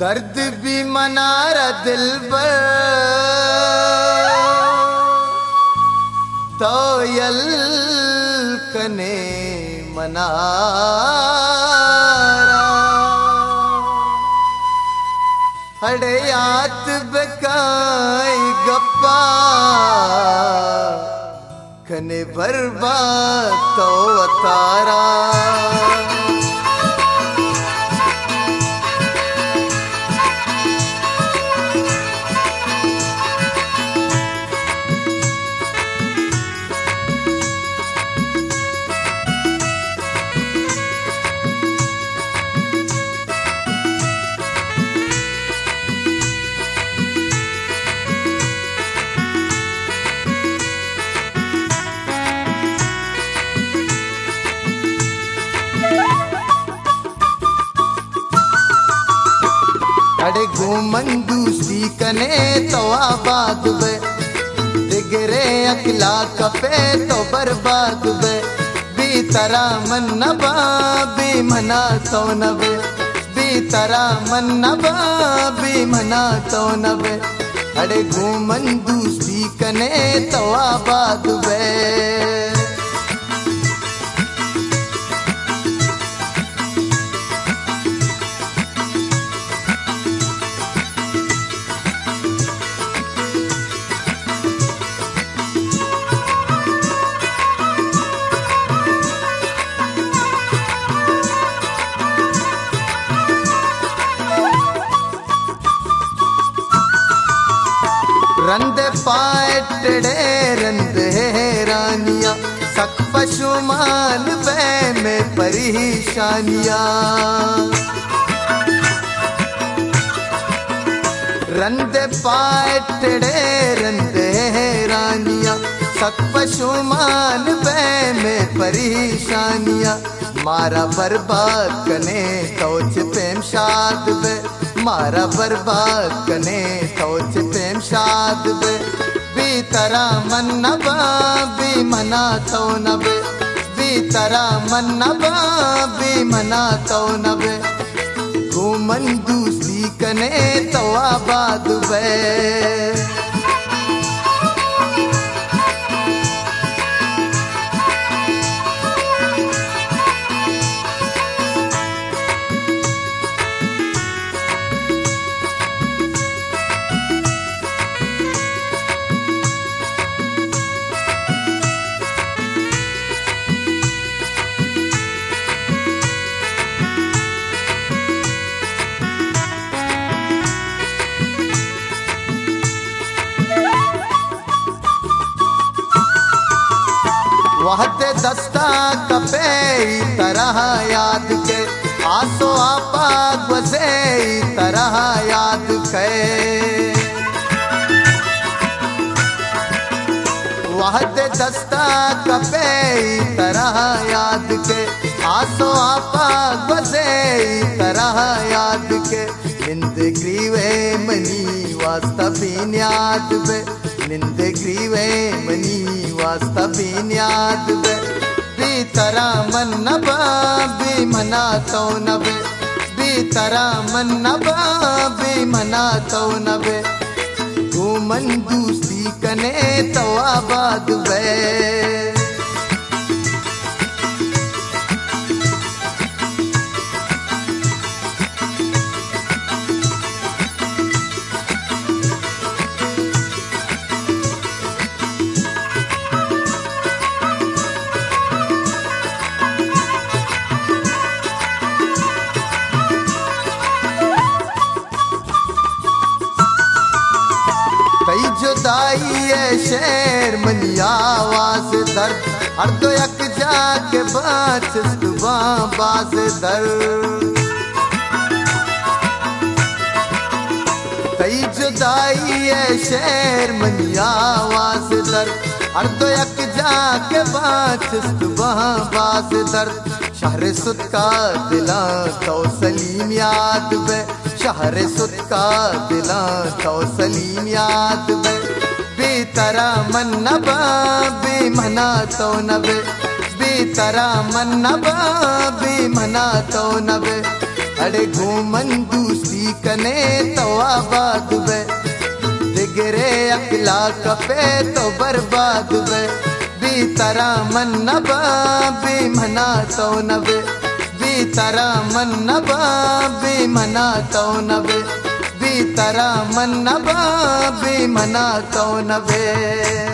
दर्द भी मनारा दिल पर तो यल कने मनारा हड़यात बकाई गप्पा कने बर्बाद तो तारा अड़े घूमन दूसरी कने तो आबाद बे। दिगरे अकला कपे तो बर्बाद बे। बी तरा मन नबा बी। मना तो नबे बी। तरा मन नबा बी। मना रंद पाटड़े रंद हैरानिया सक पशुमान वे में परेशानिया। रंद पाटड़े रंद हैरानिया सक पशुमान वे में परेशानिया। मारा बर्बाद कने सोच प्रेम शाद बे मारा बर्बाद कने सोच शाद बे, बी तरा मन नबा बी मना तो नबे। बी तरा मन नबा बी मना तो नबे। घूमन दूसरी कने तो आबाद बे। वहते दस्ता कपे तरह याद के। आसो आपा गुजे तरह याद के। वहते दस्ता कपे तरह याद के। आसो आपा गुजे तरह याद के। निंद ग्रीवे मनी वास्ता बीन याद बे निंद ग्रीवे मनी वास्ता बीन याद बे बी तरा मन नबा बी। मना तो नबे बी तरा मन नबा बी। मना तो नबे घूमन दूसरी कने तो बाद बे। जुदाई है शेर मनिया आवाज़ दर्द हर दो यक जाके सुबह बाज दर। कई जुदाई है शेर मनिया आवाज़ दर्द हर दो यक जाके सुबह बाज दर्द शहर सुत का दिला तो सलीम याद बे। शहर सुत का दिला तो सलीम याद बे बेतरा मन नबा बे मना तो नबे। बेतरा मन नबा बे मना तो नबे। अड़े घूमन दूसरी कने तो आबाद बे दिगरे अकला कपे तो बर्बाद बे बी तरा मन नबा बी मना तो नबे। तरा मन नबा बे मना कौ नबे। बी तरा मन नबा बे मना कौ नबे।